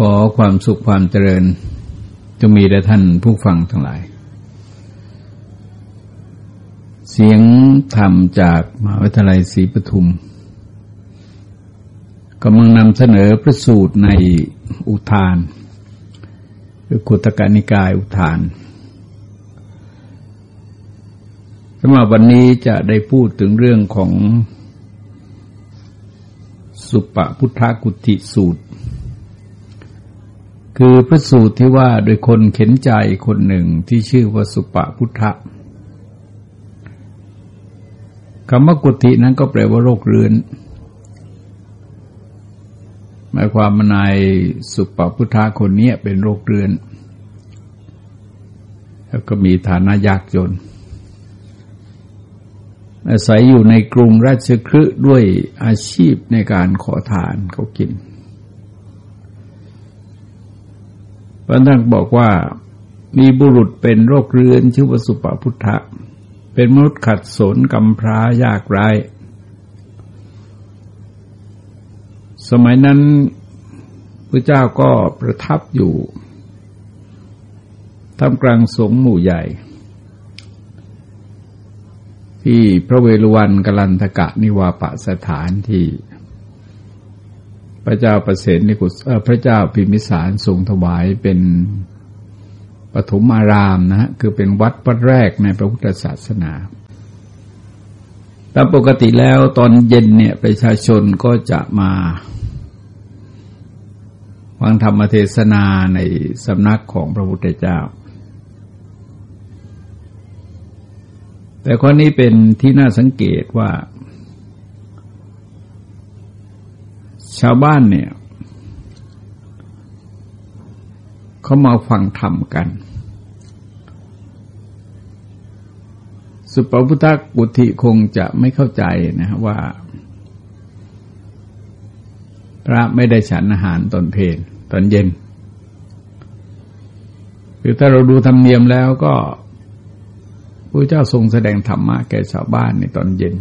ขอความสุขความเจริญจะมีแด่ท่านผู้ฟังทั้งหลาย เสียงธรรมจากมหาวิทยาลัยศรีปทุมกำลังนำเสนอพระสูตรในอุทานคือขุตกานิกายอุทานสำหรับวันนี้จะได้พูดถึงเรื่องของสุปพุทธกุติสูตร คือพระสูตรที่ว่าโดยคนเข็นใจคนหนึ่งที่ชื่อว่าสุปพุทธะคำว่ากุฏินั้นก็แปลว่าโรคเรื้อน หมายความมานายสุปพุทธะคนนี้เป็นโรคเรื้อน แล้วก็มีฐานะยากจน อาศัยอยู่ในกรุงราชคฤห์ด้วยอาชีพในการขอทานเขากิน พระท่านบอกว่ามีบุรุษเป็นโรคเรื้อนชื่อวสุปพุทธะ เป็นมนุษย์ขัดสนกำพร้ายากไร้สมัยนั้นพระเจ้าก็ประทับอยู่ท่ามกลางสงหมู่ใหญ่ ที่พระเวฬุวันกลันทกะนิวาปสถานที่ พระเจ้าประเสนนิกุศพระเจ้าพิมิสารทรงถวายเป็นปฐมอารามนะฮะคือเป็นวัดวัดแรกในพระพุทธศาสนาตามปกติแล้วตอนเย็นเนี่ยประชาชนก็จะมาฟังธรรมเทศนาในสำนักของพระพุทธเจ้า แต่ข้อนี้เป็นที่น่าสังเกตว่า ชาวบ้านเนี่ยเขามาฟังธรรมกัน สุปพุทธกุฏิคงจะไม่เข้าใจนะว่า พระไม่ได้ฉันอาหารตอนเพลนตอนเย็นคือถ้าเราดูธรรมเนียมแล้วก็พระเจ้าทรงแสดงธรรมะแก่ชาวบ้านในตอนเย็น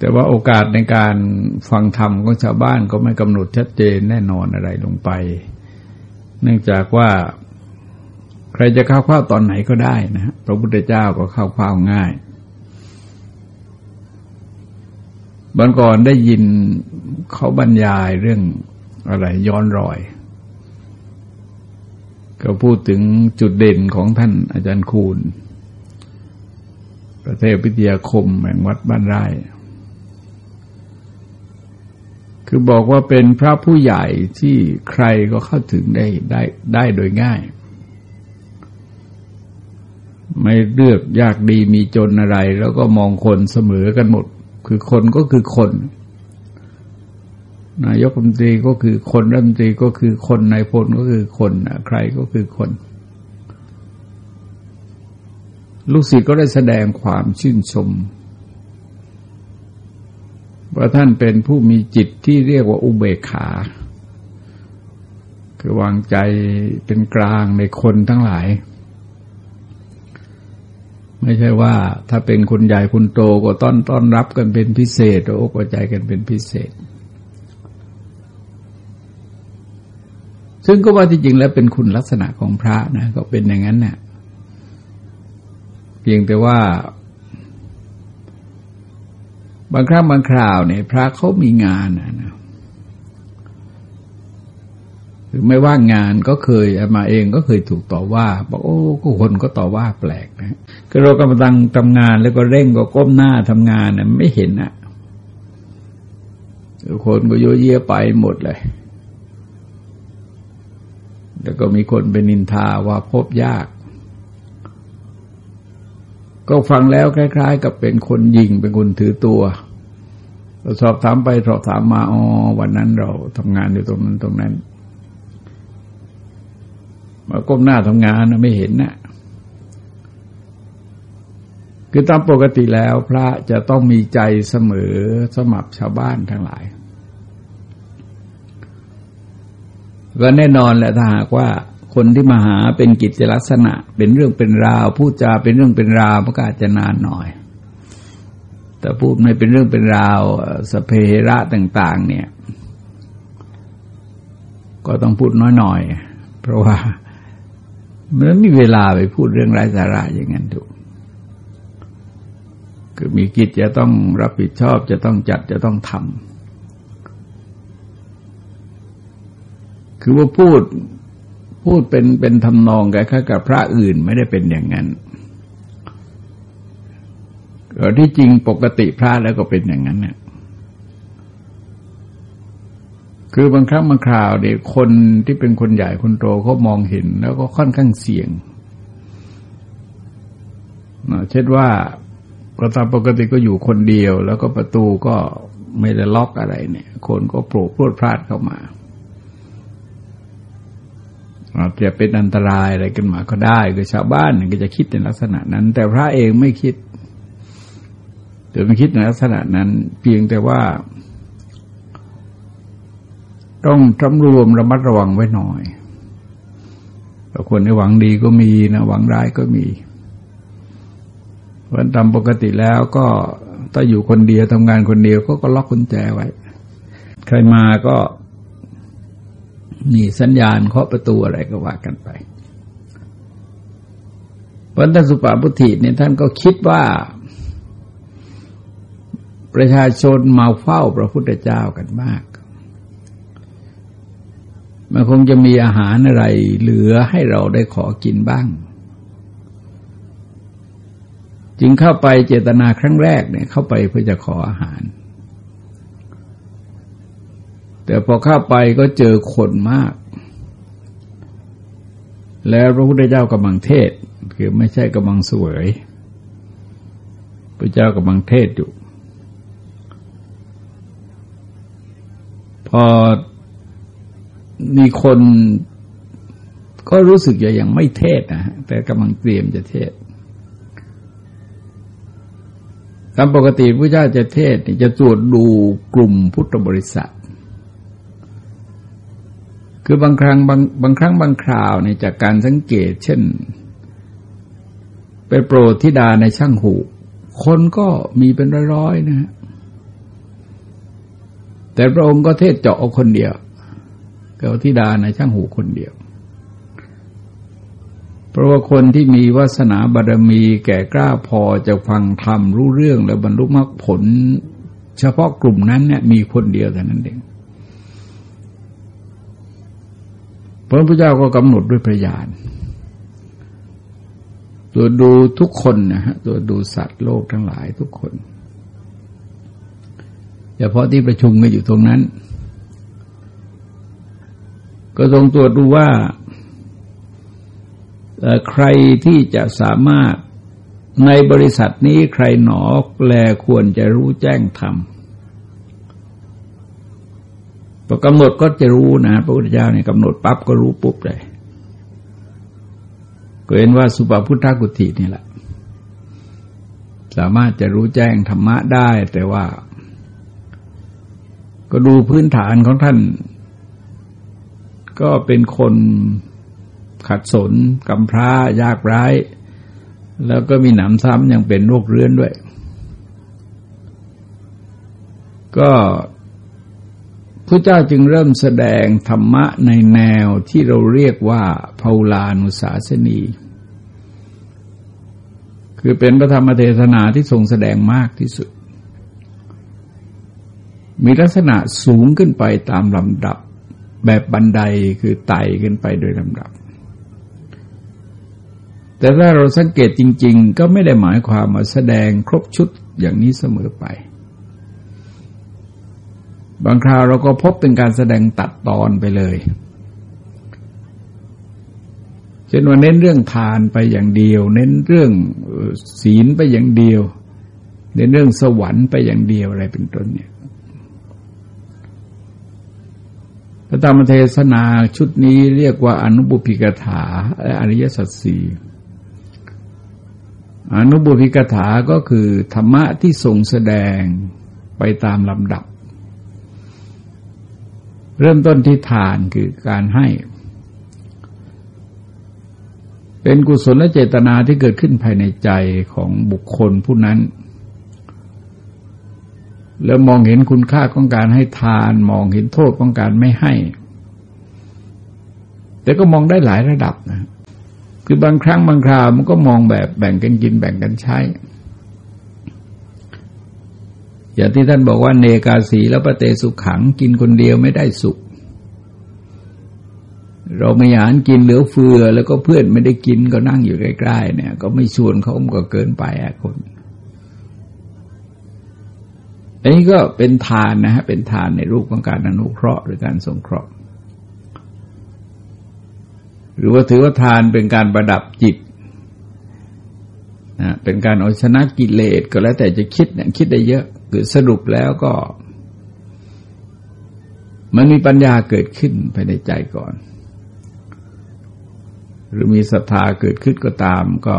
แต่ว่าโอกาสในการฟังธรรมของชาวบ้านก็ไม่กำหนดชัดเจนแน่นอนอะไรลงไป เนื่องจากว่าใครจะเข้าข้าวตอนไหนก็ได้นะ พระพุทธเจ้าก็เข้าข้าวง่ายบันก่อนได้ยินเขาบรรยายเรื่องอะไรย้อนรอย ก็พูดถึงจุดเด่นของท่านอาจารย์คูณ ประเทศวิทยาคมแห่งวัดบ้านไร่ คือบอกว่าเป็นพระผู้ใหญ่ที่ใครก็เข้าถึงได้ได้ได้โดยง่าย ไม่เลือกยากดีมีจนอะไร แล้วก็มองคนเสมอกันหมด คือคนก็คือคน นายกรัฐมนตรีก็คือคนรัฐมนตรีก็คือคนนายพลก็คือคนใครก็คือคนลูกศิษย์ก็ได้แสดงความชื่นชม ว่าท่านเป็นผู้มีจิตที่เรียกว่าอุเบกขา คือวางใจเป็นกลางในคนทั้งหลาย ไม่ใช่ว่าถ้าเป็นคนใหญ่คนโตก็ต้อนต้อนรับกันเป็นพิเศษโอ้ก็ใจกันเป็นพิเศษ ซึ่งก็ว่าที่จริงแล้วเป็นคุณลักษณะของพระนะ ก็เป็นอย่างนั้นเนะ่ยเพียงแต่ว่า บางครั้งบางคราวเนี่ยพระเขามีงานนะหรือไม่ว่างงานก็เคยมาเองก็เคยถูกต่อว่าบอกโอ้ก็คนก็ต่อว่าแปลกนะก็เรากำลังทำงานแล้วก็เร่งก็ก้มหน้าทำงานนะไม่เห็นอะคนก็โยเยไปหมดเลย แล้วก็มีคนเป็นนินทาว่าพบยาก ก็ฟังแล้วคล้าย ๆ กับเป็นคนยิงเป็นคนถือตัวเราสอบถามไปสอบถามมาอ๋อวันนั้นเราทำงานอยู่ตรงนั้นตรงนั้นมาก้มหน้าทำงานนะไม่เห็นนะคือตามปกติแล้วพระจะต้องมีใจเสมอสมับชาวบ้านทั้งหลายก็แน่นอนแหละถ้าหากว่า คนที่มาหาเป็นกิจลักษณะ เป็นเรื่องเป็นราว พูดจาเป็นเรื่องเป็นราวมันก็อาจจะนานหน่อย แต่พูดไม่เป็นเรื่องเป็นราวสเพระต่าง ๆ เนี่ย ก็ต้องพูดน้อยหน่อย เพราะว่ามันไม่มีเวลาไปพูดเรื่องไร้สาระอย่างนั้นถูกคือมีกิจจะต้องรับผิดชอบจะต้องจัดจะต้องทำคือว่าพูด พูดเป็นเป็นทำนองกับกับพระอื่นไม่ได้เป็นอย่างนั้นที่จริงปกติพระแล้วก็เป็นอย่างนั้นเนี่ยคือบางครั้งบางคราวเนี่ยคนที่เป็นคนใหญ่คนโตเขามองเห็นแล้วก็ค่อนข้างเสี่ยงเช่นว่าเราตามปกติก็อยู่คนเดียว แล้วก็ประตูก็ไม่ได้ล็อกอะไรเนี่ย คนก็โผล่พรวดพลาดเข้ามา จจะเป็นอันตรายอะไรขึ้นมาก็ได้คือชาวบ้านก็จะคิดในลักษณะนั้น แต่พระเองไม่คิดเดี๋ยวไม่คิดในลักษณะนั้น เพียงแต่ว่า ต้องทำรวมระมัดระวังไว้หน่อยบางคนในหวังดีก็มีนะหวังร้ายก็มีวันตามปกติแล้วก็ถ้าอยู่คนเดียวทำงานคนเดียวก็ก็ล็อกกุญแจไว้ ใครมาก็ มีสัญญาณเคาะประตูอะไรก็ว่ากันไปพันธสุปาพุทธิเนี่ยท่านก็คิดว่า ประชาชนมาเฝ้าพระพุทธเจ้ากันมาก มันคงจะมีอาหารอะไรเหลือให้เราได้ขอกินบ้าง จึงเข้าไปเจตนาครั้งแรกเนี่ยเข้าไปเพื่อจะขออาหาร แต่พอเข้าไปก็เจอคนมาก แล้วพระพุทธเจ้ากำลังเทศ คือไม่ใช่กำลังสวยพระเจ้ากำลังเทศอยู่ พอมีคนก็รู้สึกจะยังไม่เทศนะแต่กำลังเตรียมจะเทศตามปกติพระเจ้าจะเทศจะตรวจดูกลุ่มพุทธบริษัท คือบางครั้งบางบางครั้งบางคราวในจากการสังเกต เช่น ไปโปรดธิดาในช่างหูคนก็มีเป็นร้อยๆนะฮะแต่พระองค์ก็เทศเจาะคนเดียวเกาธิดาในช่างหูคนเดียว เพราะว่าคนที่มีวาสนาบารมีแก่กล้าพอจะฟังธรรมรู้เรื่องแล้วบรรลุมรรคผล เฉพาะกลุ่มนั้นเนี่ยมีคนเดียวแต่นั้นเอง พระพุทธเจ้าก็กำหนดด้วยพระญาณตัวดูทุกคนนะฮะตัวดูสัตว์โลกทั้งหลายทุกคนเฉพาะที่ประชุมกันอยู่ตรงนั้น ก็ทรงตรวจดูว่าใครที่จะสามารถในบริษัทนี้ใครหนอแลควรจะรู้แจ้งธรรม พอกำหนดก็จะรู้นะพระพุทธเจ้าเนี่ยกำหนดปั๊บก็รู้ปุ๊บเลยก็เห็นว่าสุปพุทธกุฏินี่แหละ สามารถจะรู้แจ้งธรรมะได้ แต่ว่า ก็ดูพื้นฐานของท่าน ก็เป็นคนขัดสนกำพร้ายากร้าย แล้วก็มีหนำซ้ำยังเป็นโรคเรื้อนด้วย ก็ พระเจ้าจึงเริ่มแสดงธรรมะในแนวที่เราเรียกว่าภาลานุสาสนี คือเป็นพระธรรมเทศนาที่ทรงแสดงมากที่สุด มีลักษณะสูงขึ้นไปตามลำดับ แบบบันไดคือไต่ขึ้นไปโดยลำดับ แต่ถ้าเราสังเกตจริง ๆ ก็ไม่ได้หมายความมาแสดงครบชุดอย่างนี้เสมอไป บางคราวเราก็พบเป็นการแสดงตัดตอนไปเลยเช่นว่าเน้นเรื่องทานไปอย่างเดียว เน้นเรื่องศีลไปอย่างเดียว เน้นเรื่องสวรรค์ไปอย่างเดียวอะไรเป็นต้นเนี่ยพระธรรมเทศนาชุดนี้เรียกว่าอนุบุพิกถาและอริยสัจสี่อนุบุพิกถาก็คือธรรมะที่ทรงแสดงไปตามลำดับ เริ่มต้นที่ทานคือการให้ เป็นกุศลและเจตนาที่เกิดขึ้นภายในใจของบุคคลผู้นั้น แล้วมองเห็นคุณค่าของการให้ทาน มองเห็นโทษของการไม่ให้ แต่ก็มองได้หลายระดับนะคือบางครั้งบางคราวมันก็มองแบบแบ่งกันกินแบ่งกันใช้ อย่างที่ท่านบอกว่าเนกาสีแล้วประเตสุขขังกินคนเดียวไม่ได้สุข เราไม่อยากกินเหลือเฟือ แล้วก็เพื่อนไม่ได้กินก็นั่งอยู่ใกล้ๆเนี่ย ก็ไม่ชวนเขาก็เกินไปอะคนอันนี้ก็เป็นทานนะฮะเป็นทานในรูปของการอนุเคราะห์หรือการสงเคราะห์ หรือว่าถือว่าทานเป็นการประดับจิตนะเป็นการเอาชนะกิเลสก็แล้วแต่จะคิดเนี่ยคิดได้เยอะ คือสรุปแล้วก็ มันมีปัญญาเกิดขึ้นภายในใจก่อน หรือมีศรัทธาเกิดขึ้นก็ตามก็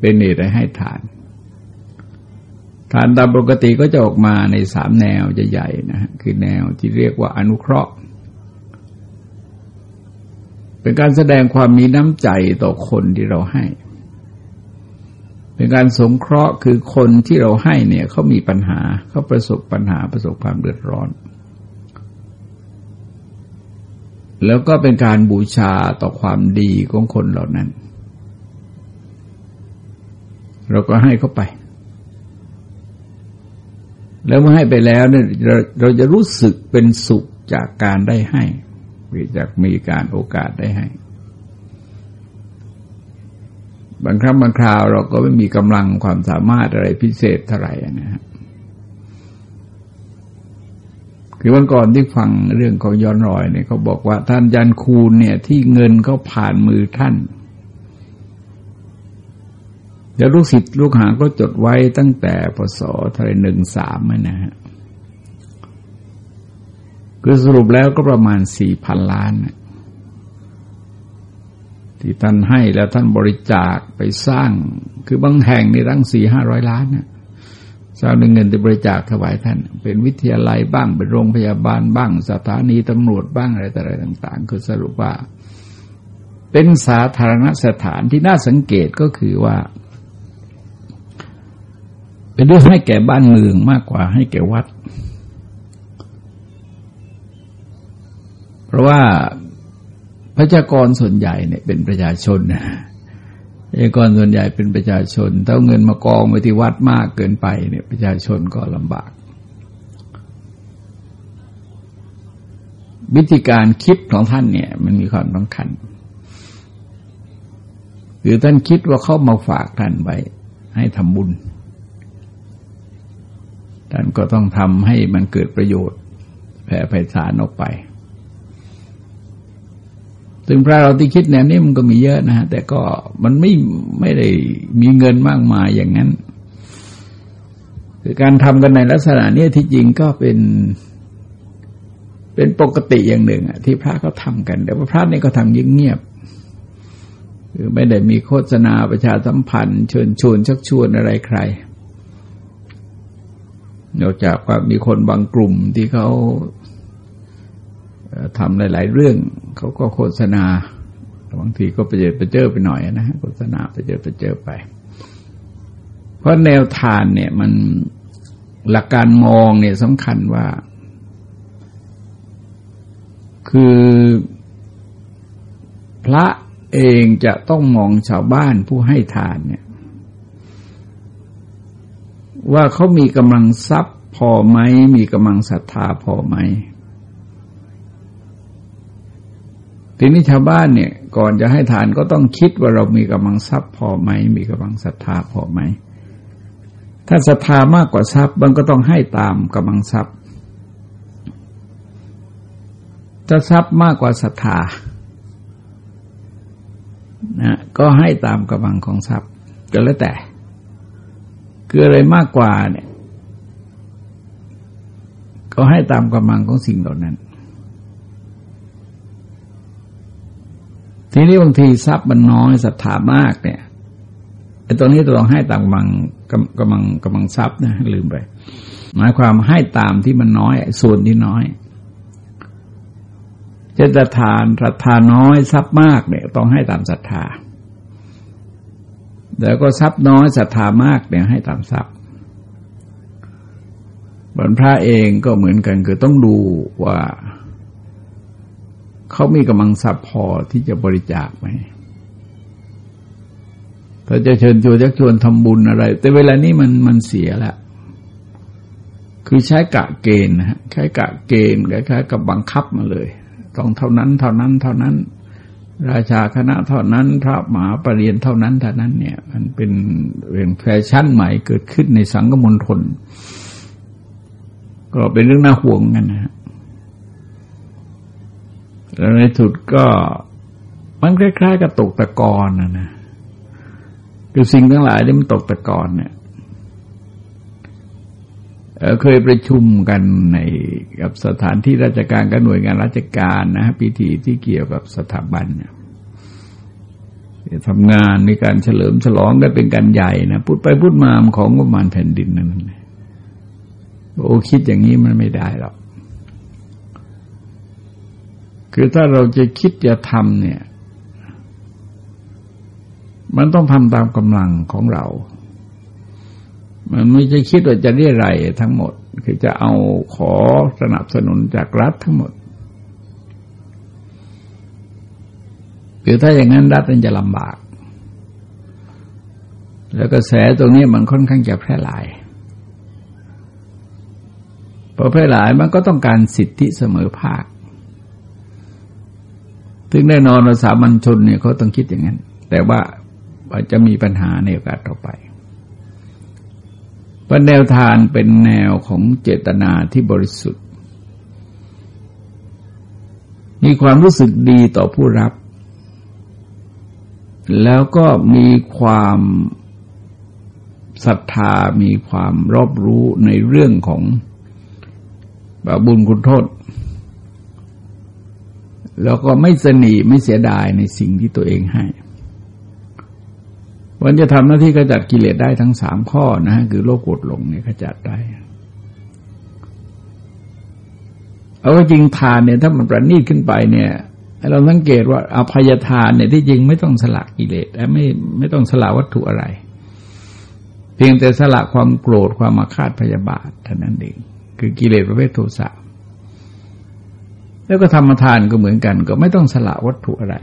เป็นเหตุให้ทาน ทานตามปกติก็จะออกมาในสามแนวใหญ่ๆนะคือแนวที่เรียกว่าอนุเคราะห์ เป็นการแสดงความมีน้ำใจต่อคนที่เราให้ เป็นการสงเคราะห์คือคนที่เราให้เนี่ยเขามีปัญหาเขาประสบปัญหาประสบความเดือดร้อน แล้วก็เป็นการบูชาต่อความดีของคนเหล่านั้น เราก็ให้เขาไป แล้วเมื่อให้ไปแล้วเนี่ยเราเราจะรู้สึกเป็นสุขจากการได้ให้หรือจากมีการโอกาสได้ให้ บางครั้งบางคราวเราก็ไม่มีกำลังความสามารถอะไรพิเศษเท่าไหร่นะฮะคือวันก่อนที่ฟังเรื่องของย้อนรอยเนี่ยเขาบอกว่าท่านยันคูณเนี่ย ที่เงินเขาผ่านมือท่านเดี๋ยวลูกศิษย์ลูกหาก็จดไว้ตั้งแต่ปศทะหนึ่งสามนะฮะคือสรุปแล้วก็ประมาณสี่พันล้าน ที่ท่านให้แล้วท่านบริจาคไปสร้าง คือบางแห่งในรั้งสี่ห้าร้อยล้านนะสร้างเงินที่บริจาคถวายท่าน เป็นวิทยาลัยบ้างเป็นโรงพยาบาลบ้าง สถานีตำรวจบ้างอะไรต่อะไรต่าง ๆ คือสรุปว่า เป็นสาธารณสถานที่น่าสังเกตก็คือว่า เป็นเรื่องให้แก่บ้านเมืองมากกว่าให้แก่วัด เพราะว่า ประชากรส่วนใหญ่เนี่ยเป็นประชาชนนะประชากรส่วนใหญ่เป็นประชาชน ถ้าเงินมากองไปที่วัดมากเกินไปเนี่ยประชาชนก็ลำบาก วิธีการคิดของท่านเนี่ย มันมีความสำคัญหรือท่านคิดว่าเขามาฝากท่านไว้ ให้ทำบุญ ท่านก็ต้องทำให้มันเกิดประโยชน์แผ่ไพศาลออกไป ซึ่งพระเราที่คิดแนวนี้มันก็มีเยอะนะฮะแต่ก็มันไม่ไม่ได้มีเงินมากมายอย่างนั้น คือการทำกันในลักษณะนี้ที่จริงก็เป็นเป็นปกติอย่างหนึ่งอะที่พระเขาทากัน แต่ว่าพระนี่ก็ทำเงียบๆคือไม่ได้มีโฆษณาประชาสัมพันธ์ เชิญชวนชักชวนอะไรใครนอกจากว่ามีคนบางกลุ่มที่เขา ทำหลาย ๆ เรื่องเขาก็โฆษณาบางทีก็ไปเจอไปเจอไปหน่อยนะโฆษณาไปเจอไปเจอไป เพราะแนวทานเนี่ยมันหลักการมองเนี่ยสำคัญว่า คือพระเองจะต้องมองชาวบ้านผู้ให้ทานเนี่ย ว่าเขามีกำลังทรัพย์พอไหมมีกำลังศรัทธาพอไหม ทีนี้ชาวบ้านเนี่ยก่อนจะให้ทานก็ต้องคิดว่าเรามีกำลังทรัพย์พอไหม มีกำลังศรัทธาพอไหม ถ้าศรัทธามากกว่าทรัพย์มันก็ต้องให้ตามกำลังทรัพย์ ถ้าทรัพย์มากกว่าศรัทธานะก็ให้ตามกำลังของทรัพย์ก็แล้วแต่ คืออะไรมากกว่าเนี่ย ก็ให้ตามกำลังของสิ่งเหล่านั้น ทีนี้บางทีทรัพย์มันน้อยศรัทธามากเนี่ยไอ้ตรงนี้ต้องให้ตามกำลังกำลังกำลังทรัพย์นะลืมไป หมายความให้ตามที่มันน้อย ส่วนที่น้อยเจตทานศรัทธาน้อยทรัพย์มากเนี่ย ต้องให้ตามศรัทธาแล้วก็ทรัพย์น้อยศรัทธามากเนี่ยให้ตามทรัพย์บรรพระเองก็เหมือนกันคือต้องดูว่า เขามีกำลังทรัพย์พอที่จะบริจาคไหมถ้าจะเชิญชวนจะชวนทำบุญอะไร แต่เวลานี้มันมันเสียแล้วคือใช้กะเกณฑ์นะฮะใช้กะเกณฑ์คล้ายๆกับบังคับมาเลยต้องเท่านั้น เท่านั้น เท่านั้น ราชาคณะเท่านั้น พระมหาปรริญญาเท่านั้นเท่านั้นเนี่ย มันเป็นเป็นแฟชั่นใหม่เกิดขึ้นในสังคมณฑลก็เป็นเรื่องน่าห่วงกันนะฮะ แล้วในสุดก็มันคล้ายๆกับตกตะกอนนะนะคือสิ่งทั้งหลายที่มันตกตะกอนเนี่ยเคยประชุมกันในกับสถานที่ราชการกับหน่วยงานราชการนะฮะพิธีที่เกี่ยวกับสถาบันเนี่ยทำงานในการเฉลิมฉลองกันเป็นการใหญ่นะพูดไปพูดมาของประมาณแผ่นดินนั่นโอ้คิดอย่างนี้มันไม่ได้หรอก คือถ้าเราจะคิดจะทำเนี่ย มันต้องทำตามกำลังของเรา มันไม่ใช่คิดว่าจะเรียอะไรทั้งหมด คือจะเอาขอสนับสนุนจากรัฐทั้งหมดคือถ้าอย่างนั้นรัฐมันจะลำบาก แล้วกระแสตรงนี้มันค่อนข้างจะแพร่หลายพอแพร่หลายมันก็ต้องการสิทธิเสมอภาค ถึงแน่นอนว่าสามัญชนเนี่ยเขาต้องคิดอย่างนั้น แต่ว่าอาจจะมีปัญหาในโอกาสต่อไปว่าแนวทางเป็นแนวของเจตนาที่บริสุทธิ์ มีความรู้สึกดีต่อผู้รับ แล้วก็มีความศรัทธามีความรอบรู้ในเรื่องของบาบุญคุณโทษ แล้วก็ไม่สนีไม่เสียดายในสิ่งที่ตัวเองให้มันจะทำหน้าที่ขจัดกิเลสได้ทั้งสามข้อนะ คือโลกโกรธหลงเนี่ยขจัดได้ เอาจริงทานเนี่ยถ้ามันประณีตขึ้นไปเนี่ยเราสังเกตว่าอภัยทานเนี่ยที่จริงไม่ต้องสละกิเลสไม่ไม่ต้องสละวัตถุอะไร เพียงแต่สละความโกรธความมาคาดพยาบาทเท่านั้นเองคือกิเลสประเภทโทสะ แล้วก็ธรรมทานก็เหมือนกัน ก็ไม่ต้องสละวัตถุอะไร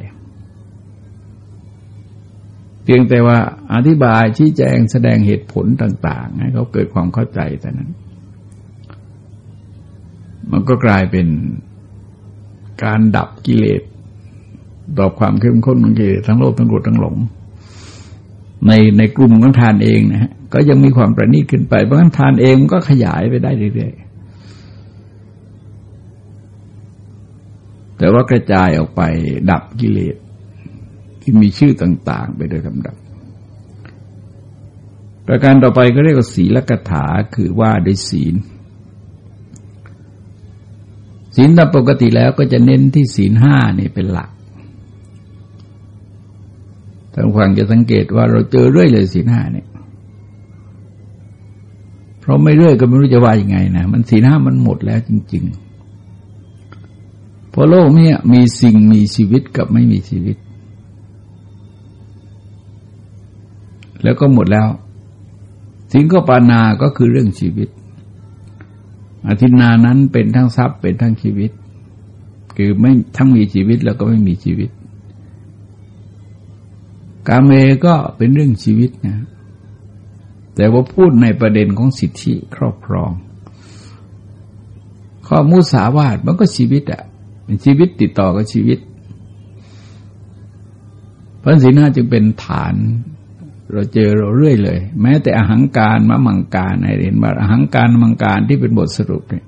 เพียงแต่ว่าอธิบายชี้แจงแสดงเหตุผลต่าง ๆ ให้เขาเกิดความเข้าใจแต่นั้น มันก็กลายเป็นการดับกิเลสดอบความเข้มข้นของกิเลสทั้งโลภทั้งโกรธทั้งหลง ในในกลุ่มของทานเองนะฮะก็ยังมีความประณีตขึ้นไปเพราะฉะนั้นทานเองก็ขยายไปได้เรื่อยๆ แต่ว่ากระจายออกไปดับกิเลสที่มีชื่อต่างๆ ไปโดยลำดับ ประการต่อไปก็เรียกว่าศีลกถาคือว่าด้วยศีล ศีลตามปกติแล้วก็จะเน้นที่ศีลห้านี่เป็นหลักท่านฟังจะสังเกตว่าเราเจอเรื่อยเลยศีลห้าเนี่ย เพราะไม่เรื่อยก็ไม่รู้จะว่ายังไงนะ มันศีลห้ามันหมดแล้วจริง ๆ เพราะโลกนี้มีสิ่งมีชีวิตกับไม่มีชีวิต แล้วก็หมดแล้วสิ่งก็ปานาก็คือเรื่องชีวิตอธินานั้นเป็นทั้งทรัพย์เป็นทั้งชีวิต คือไม่ทั้งมีชีวิตแล้วก็ไม่มีชีวิต กาเมก็เป็นเรื่องชีวิตนะแต่ว่าพูดในประเด็นของสิทธิครอบครอง ข้อมุสาวาทมันก็ชีวิตอะ ชีวิตติดต่อกับชีวิตพระศีนาจึงเป็นฐาน เราเจอเราเรื่อยเลย แม้แต่อหังการมะมังการในเรียนว่าอหังการมังการที่เป็นบทสรุปเนี่ย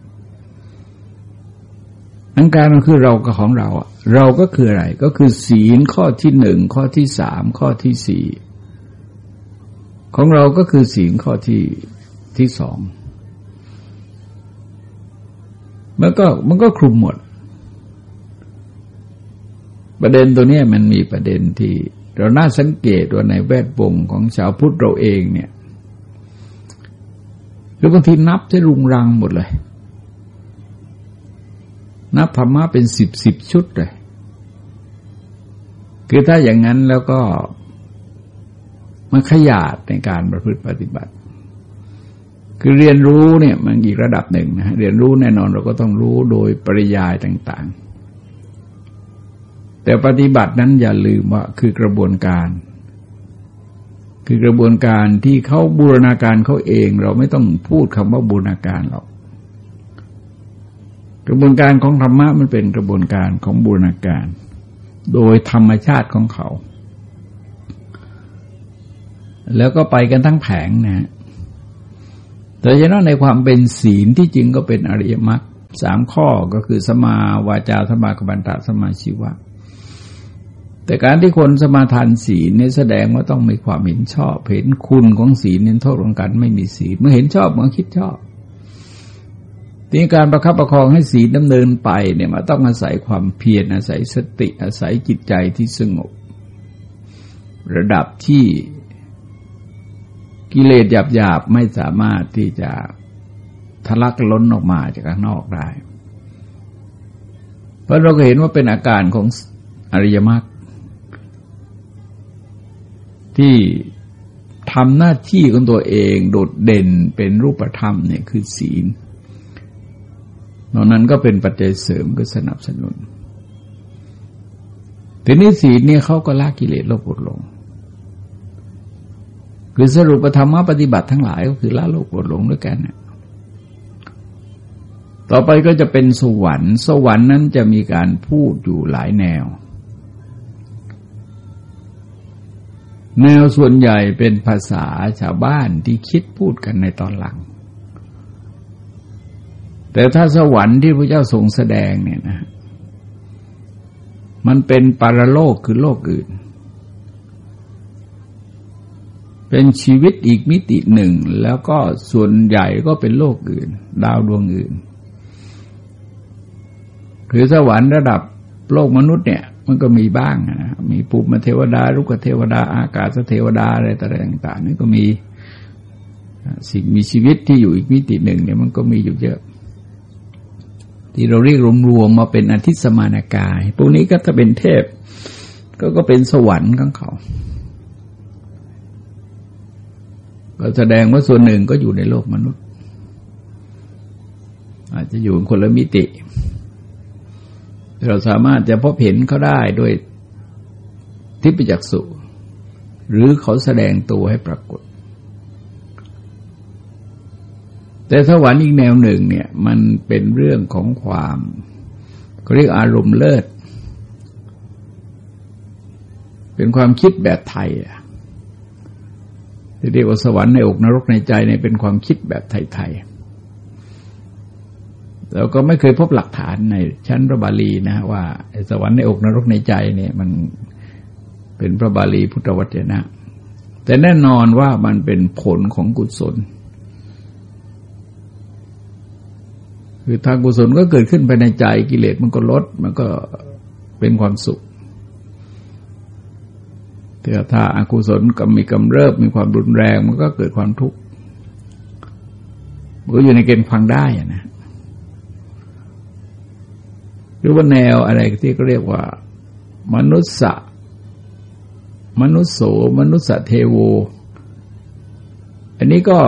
อหังการมันคือเรากับของเราอะเราก็คืออะไร ก็คือศีลข้อที่หนึ่งข้อที่สามข้อที่สี่ของเราก็คือศีลข้อที่ที่สองมันก็มันก็คลุมหมด ประเด็นตัวนี้มันมีประเด็นที่ เราน่าสังเกตว่าในแวดวงของชาวพุทธเราเองเนี่ยหรือบางทีนับจะรุงรังหมดเลย นับธรรมะเป็นสิบสิบชุดเลย คือถ้าอย่างนั้นแล้วก็มันขยาดในการประพฤติปฏิบัติ คือเรียนรู้เนี่ยมันอีกระดับหนึ่งนะเรียนรู้แน่นอนเราก็ต้องรู้โดยปริยายต่าง ๆ แต่ปฏิบัตินั้นอย่าลืมว่าคือกระบวนการ คือกระบวนการที่เขาบูรณาการเขาเอง เราไม่ต้องพูดคำว่าบูรณาการหรอกกระบวนการของธรรมะมันเป็นกระบวนการของบูรณาการ โดยธรรมชาติของเขา แล้วก็ไปกันทั้งแผงนะแต่ฉะนั้นในความเป็นศีลที่จริงก็เป็นอริยมรรคสามข้อก็คือสมาวาจาสมากับันตะสมาชีวะ แต่การที่คนสมาทานศีลเนี่ยแสดงว่าต้องมีความเห็นชอบ เห็นคุณของศีลเน้นโทษของการไม่มีศีลเมื่อเห็นชอบเมื่อคิดชอบทีนี้การประคับประคองให้ศีลดำเนินไปเนี่ยมันต้องอาศัยความเพียรอาศัยสติอาศัยจิตใจที่สงบ ระดับที่กิเลสหยาบๆไม่สามารถที่จะทะลักล้นออกมาจากข้างนอกได้ เพราะเราก็เห็นว่าเป็นอาการของอริยมรรค ที่ทำหน้าที่ของตัวเองโดดเด่นเป็นรูปธรรมเนี่ยคือศีลนอกนั้นก็เป็นปัจจัยเสริมก็สนับสนุนทีนี้ศีลเนี่ยเขาก็ละกิเลสลภลง คือสรุปธรรมะปฏิบัติทั้งหลายก็คือละโลกโกรธหลงด้วยกันต่อไปก็จะเป็นสวรรค์ สวรรค์นั้นจะมีการพูดอยู่หลายแนว แนวส่วนใหญ่เป็นภาษาชาวบ้านที่คิดพูดกันในตอนหลัง แต่ถ้าสวรรค์ที่พระเจ้าทรงแสดงเนี่ยนะ มันเป็นปรโลกคือโลกอื่น เป็นชีวิตอีกมิติหนึ่ง แล้วก็ส่วนใหญ่ก็เป็นโลกอื่น ดาวดวงอื่น คือสวรรค์ระดับโลกมนุษย์เนี่ย มันก็มีบ้างนะมีปุมเทวดาลุกเทวดา อากาศเทวดาอะไรต่างๆนี่ก็มีสิ่งมีชีวิตที่อยู่อีกมิติหนึ่งเนี่ยมันก็มีอยู่เยอะ ที่เราเรียกรวมๆมาเป็นอธิสมานากายพวกนี้ก็จะเป็นเทพ ก็ก็เป็นสวรรค์ของเขาก็แสดงว่าส่วนหนึ่งก็อยู่ในโลกมนุษย์ อาจจะอยู่คนละมิติ เราสามารถจะพบเห็นเขาได้ด้วยทิพยจักษุหรือเขาแสดงตัวให้ปรากฏ แต่สวรรค์อีกแนวหนึ่งเนี่ยมันเป็นเรื่องของความเขาเรียกอารมณ์เลิศ เป็นความคิดแบบไทยอะที่เรียกว่าสวรรค์ในอกนรกในใจเนี่ยเป็นความคิดแบบไทยๆ เราก็ไม่เคยพบหลักฐานในชั้นพระบาลีนะว่าสวรรค์ในอกนรกในใจเนี่ย มันเป็นพระบาลีพุทธวจนะ แต่แน่นอนว่ามันเป็นผลของกุศล คือทางกุศลก็เกิดขึ้นภายในใจกิเลสมันก็ลด มันก็เป็นความสุขแต่ถ้าอากุศลก็มีกำเริบมีความรุนแรง มันก็เกิดความทุกข์มันก็อยู่ในเกณฑ์ฟังได้นะ รือว่าแนวอะไรที่ก็เรียกว่า มนุษย์มนุษย์โสมนุษย์เทโว อันนี้ก็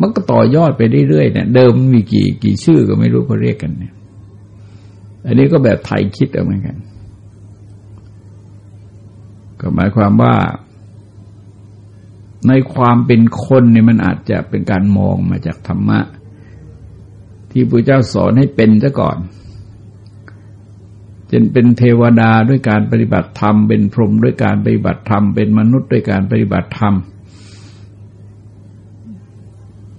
มันก็ต่อยอดไปเรื่อยๆเนี่ยเดิมมีกี่กี่ชื่อก็ไม่รู้เขาเรียกกันเนี่ย อันนี้ก็แบบไทยคิดเอาเหมือนกัน ก็หมายความว่า ในความเป็นคนเนี่ยมันอาจจะเป็นการมองมาจากธรรมะ ที่พระเจ้าสอนให้เป็นซะก่อน จนเป็นเทวดาด้วยการปฏิบัติธรรม เป็นพรหมด้วยการปฏิบัติธรรม เป็นมนุษย์ด้วยการปฏิบัติธรรม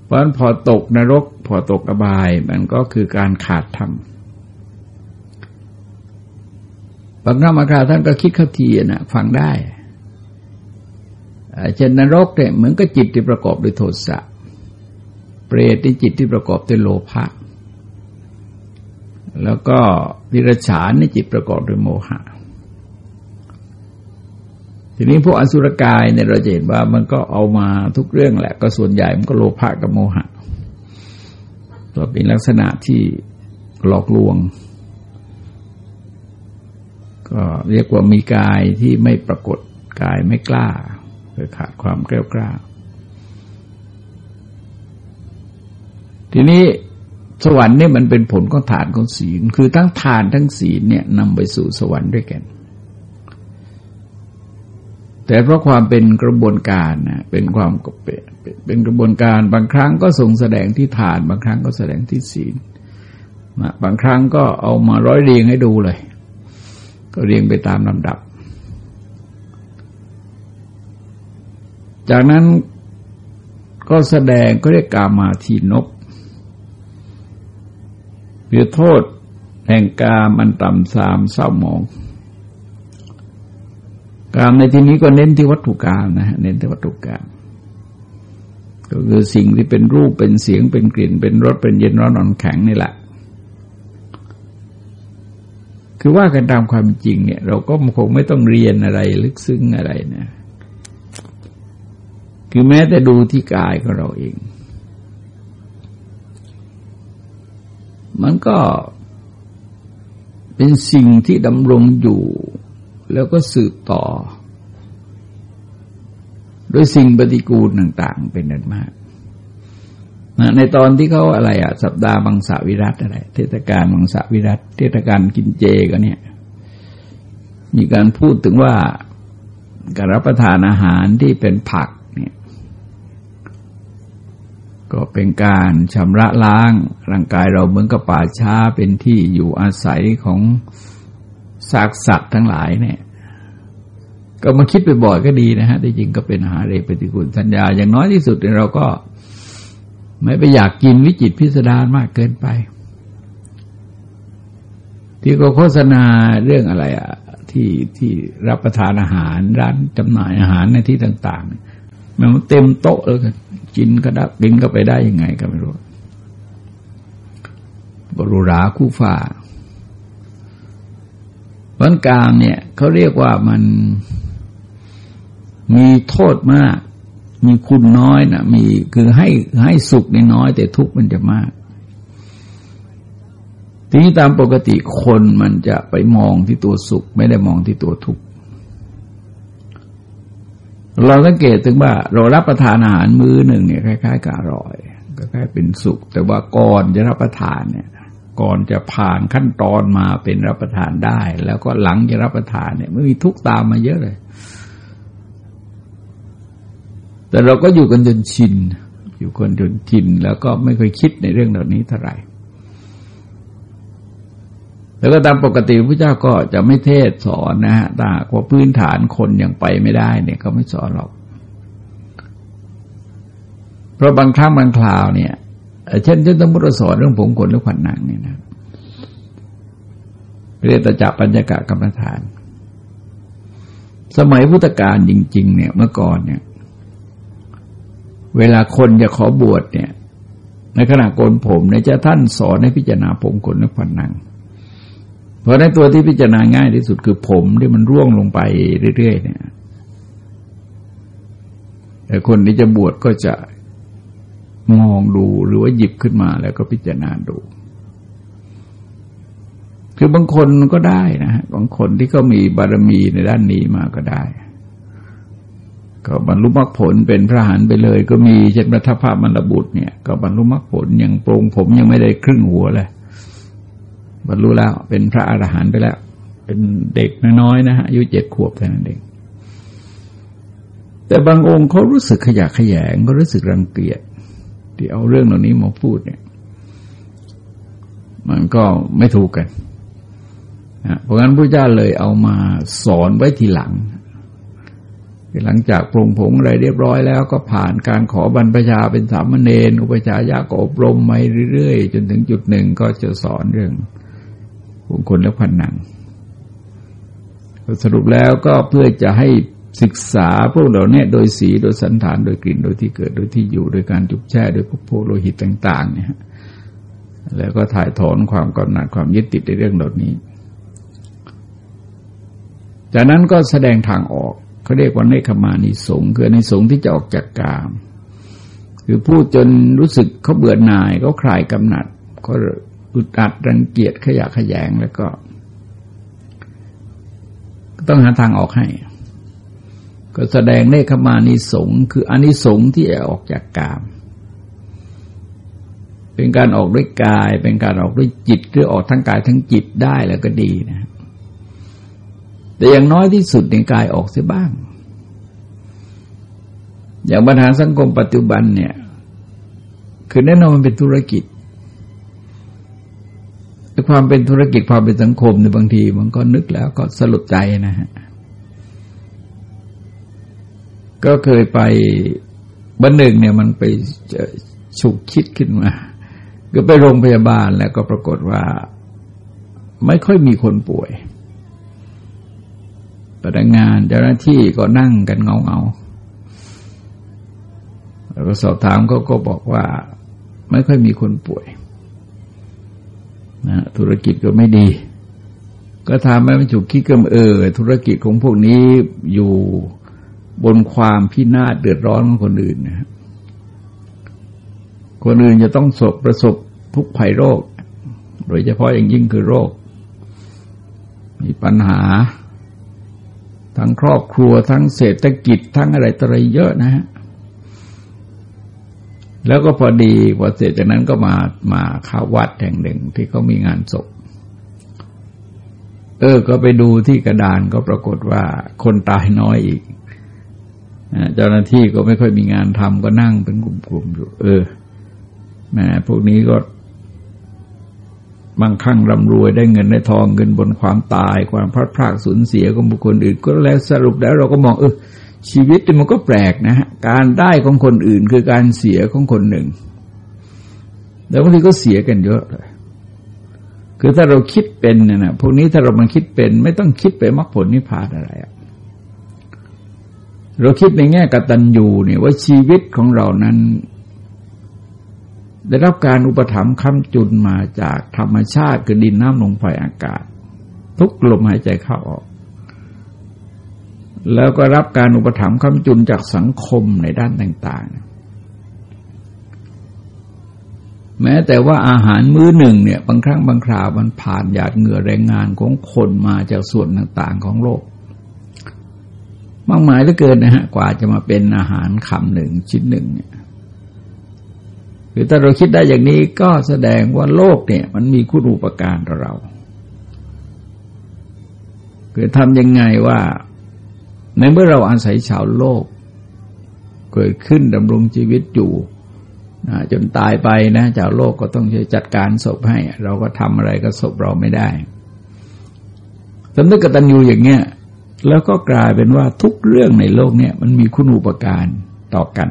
เพราะฉะนั้นพอตกนรกพอตกอบายมันก็คือการขาดธรรมบางครั้งบาคราท่านก็คิดเข้าทีนะฟังได้เช่นนรกเนี่ยเหมือนกับจิตที่ประกอบด้วยโทสะเปรตที่จิตที่ประกอบด้วยโลภะ แล้วก็ดิรฉานในจิตประกอบด้วยโมหะ ทีนี้พวกอสุรกายเนี่ยเราเห็นว่ามันก็เอามาทุกเรื่องแหละ ก็ส่วนใหญ่มันก็โลภะกับโมหะตัวเป็นลักษณะที่หลอกลวง ก็เรียกว่ามีกายที่ไม่ปรากฏกายไม่กล้าเกิดขาดความกล้ากล้า ทีนี้ สวรรค์เนี่ยมันเป็นผลของฐานของศีล คือทั้งทานทั้งศีลเนี่ยนำไปสู่สวรรค์ด้วยกัน แต่เพราะความเป็นกระบวนการนะเป็นความเป็นกระบวนการบางครั้งก็ส่งแสดงที่ทาน บางครั้งก็แสดงที่ศีลบางครั้งก็เอามาร้อยเรียงให้ดูเลย ก็เรียงไปตามลำดับ จากนั้นก็แสดงก็เรียกกามาทีนก หรือโทษแห่งกามันต่ำสามเศร้าหมองกามในที่นี้ก็เน้นที่วัตถุกรรมนะฮะเน้นที่วัตถุกรรมก็คือสิ่งที่เป็นรูปเป็นเสียงเป็นกลิ่น เป็นรสเป็นเย็นร้อนนอนแข็งนี่แหละ คือว่ากันตามความจริงเนี่ย เราก็คงไม่ต้องเรียนอะไรลึกซึ้งอะไรนะ คือแม้แต่ดูที่กายของเราเอง มันก็เป็นสิ่งที่ดำรงอยู่ แล้วก็สืบต่อ โดยสิ่งปฏิกูลต่าง ๆ เป็นนันมากในตอนที่เขาอะไรอะสัปดาห์บังสวิรัตอะไร เทศกาลบังสวิรัตเทศกาลกินเจก็เนี่ย มีการพูดถึงว่าการรับประทานอาหารที่เป็นผัก ก็เป็นการชำระล้างร่างกายเราเหมือนกับป่าช้าเป็นที่อยู่อาศัยของซากสัตว์ทั้งหลายเนี่ย ก็มาคิดไปบ่อยก็ดีนะฮะแต่จริงก็เป็นหาเรปฏิกูลสัญญา อย่างน้อยที่สุดเราก็ ไม่ไปอยากกินวิจิตพิสดารมากเกินไป ที่ก็โฆษณาเรื่องอะไรอะที่ที่รับประทานอาหารร้านจำหน่ายอาหารในที่ต่าง ๆ มันเต็มโต๊ะเลยกัน กินก็ดับกินก็ไปได้ยังไงก็ไม่รู้บรุราคู่ฝ่าวันกลางเนี่ยเขาเรียกว่ามันมีโทษมาก มีคุณน้อยนะมีคือให้ให้สุขนน้อย แต่ทุกข์มันจะมาก ทีนี้ตามปกติคนมันจะไปมองที่ตัวสุข ไม่ได้มองที่ตัวทุกข์ เราสังเกตถึงว่าเรารับประทานอาหารมื้อหนึ่งเนี่ยคล้ายๆกับอร่อยก็คล้ายเป็นสุข แต่ว่าก่อนจะรับประทานเนี่ย ก่อนจะผ่านขั้นตอนมาเป็นรับประทานได้ แล้วก็หลังจะรับประทานเนี่ยไม่มีทุกตามมาเยอะเลย แต่เราก็อยู่กันจนชิน อยู่คนจนชินแล้วก็ไม่เคยคิดในเรื่องเหล่านี้เท่าไหร่ แล้วก็ตามปกติพระเจ้าก็จะไม่เทศสอนนะฮะถ้าว่าพื้นฐานคนยังไปไม่ได้เนี่ยเขาไม่สอนหรอก เพราะบางครั้งบางคราวเนี่ย เช่นเช่นต้องพุทธสอนเรื่องผมขนหรือขวัญหนังเนี่ยนะเรียกตจับปัญญากะกรรมฐาน สมัยพุทธกาลจริง ๆ เนี่ยเมื่อก่อนเนี่ย เวลาคนจะขอบวชเนี่ย ในขณะโกนผมเนี่ยจะท่านสอนให้พิจารณาผมขนและขวัญหนัง เพราะในตัวที่พิจารณาง่ายที่สุดคือผมที่มันร่วงลงไปเรื่อยๆเนี่ยแต่คนที่จะบวชก็จะมองดูหรือว่าหยิบขึ้นมาแล้วก็พิจารณาดู คือบางคนก็ได้นะฮะบางคนที่เขามีบารมีในด้านนี้มาก็ได้ ก็บรรลุมรรคผลเป็นพระหันไปเลย ก็มีเช่นพระทัพพระมรบุตรเนี่ย ก็บรรลุมรรคผลยังโปรงผมยังไม่ได้ครึ่งหัวเลย บรรลุแล้วเป็นพระอรหันต์ไปแล้ว เป็นเด็กน้อยๆนะฮะอายุเจ็ดขวบแค่นั้นเองแต่บางองค์เขารู้สึกขยะขยงก็รู้สึกรังเกียจที่เอาเรื่องเหล่านี้มาพูดเนี่ย มันก็ไม่ถูกกันนะเพราะงั้นพระเจ้าเลยเอามาสอนไว้ทีหลังหลังจากปรงผงอะไรเรียบร้อยแล้วก็ผ่านการขอบรรพชาเป็นสามเณรอุปชายาก็อบรมไปเรื่อยๆ จนถึงจุดหนึ่งก็จะสอนเรื่อง บุคคลและผนัง สรุปแล้วก็เพื่อจะให้ศึกษาพวกเรานี่ยโดยสีโดยสันฐานโดยกลิ่นโดยที่เกิดโดยที่อยู่โดยการจุบแช่โดยพวกโพโลหิตต่าง ๆ เนี่ยแล้วก็ถ่ายถอนความกำหนัดความยึดติดในเรื่องเหล่านี้ จากนั้นก็แสดงทางออกเขาเรียกว่าเนคขมานิสงคือในสงที่จะออกจากกาม คือพูดจนรู้สึกเขาเบื่อหน่ายเขาคลายกำหนัดเขา อึดอัดรังเกียจขยะขยงแล้วก็ ต้องหาทางออกให้ ก็แสดงเนคขมานิสงคืออนิสงส์ที่ออกจากกาม เป็นการออกด้วยกาย เป็นการออกด้วยจิตหรือออกทั้งกายทั้งจิตได้แล้วก็ดีนะ แต่อย่างน้อยที่สุดในกายออกเสียบ้าง อย่างปัญหาสังคมปัจจุบันเนี่ย คือแน่นอนมันเป็นธุรกิจ ความเป็นธุรกิจความเป็นสังคมในบางที มันก็นึกแล้วก็สลดใจนะฮะก็เคยไปบันหนึ่งเนี่ยมันไปฉุกคิดขึ้นมา ก็ไปโรงพยาบาลแล้วก็ปรากฏว่า ไม่ค่อยมีคนป่วยพนักงานเจ้าหน้าที่ก็นั่งกันเงาเงาแล้วก็สอบถามเขาก็บอกว่า ไม่ค่อยมีคนป่วย นะธุรกิจก็ไม่ดี ก็ทำให้มันฉุกคิดกันเออ ธุรกิจของพวกนี้อยู่บนความพินาศเดือดร้อนของคนอื่นนะคนอื่นจะต้องสบประสบทุกภัยโรค โดยเฉพาะอย่างยิ่งคือโรค มีปัญหา ทั้งครอบครัวทั้งเศรษฐกิจทั้งอะไรต่ออะไรเยอะนะฮะ แล้วก็พอดีพอเสร็จจากนั้นก็มามาเข้าวัดแห่งหนึ่งที่เขามีงานศพ เออ ก็ไปดูที่กระดานก็ปรากฏว่าคนตายน้อยอีกเจ้าหน้าที่ก็ไม่ค่อยมีงานทำก็นั่งเป็นกลุ่มๆอยู่ เออแม่พวกนี้ก็บางครั้งร่ำรวยได้เงินได้ทองเงินบนความตาย ความพลาดพลาดสูญเสียของบุคคลอื่น ก็แล้วสรุปแล้วเราก็มองเออ ชีวิตมันก็แปลกนะฮะการได้ของคนอื่นคือการเสียของคนหนึ่ง แล้วบางทีก็เสียกันเยอะเลยคือถ้าเราคิดเป็นเนี่ยนะพวกนี้ถ้าเรามันคิดเป็น ไม่ต้องคิดไปมรรคผลนิพพานอะไรอะเราคิดในแง่กตัญญูเนี่ยว่าชีวิตของเรานั้น ได้รับการอุปถัมภ์ค้ำจุนมาจากธรรมชาติคือดินน้ำลมไฟอากาศ ทุกลมหายใจเข้าออก แล้วก็รับการอุปถัมภ์คำจุนจากสังคมในด้านต่าง ๆ แม้แต่ว่าอาหารมื้อหนึ่งเนี่ย บางครั้งบางคราวมันผ่านหยาดเหงื่อแรงงานของคนมาจากส่วนต่างๆของโลก มากมายเหลือเกินนะฮะ กว่าจะมาเป็นอาหารคำหนึ่งชิ้นหนึ่งเนี่ยคือถ้าเราคิดได้อย่างนี้ก็แสดงว่าโลกเนี่ย มันมีคุณอุปการต่อเรา คือทำยังไงว่า ในเมื่อเราอาศัยชาวโลก เกิดขึ้นดำรงชีวิตอยู่จนตายไปนะชาวโลกก็ต้องช่วยจัดการศพให้ เราก็ทำอะไรกับศพเราไม่ได้สำนึกกตัญญูอย่างเงี้ยแล้วก็กลายเป็นว่าทุกเรื่องในโลกเนี่ยมันมีคุณอุปการต่อกัน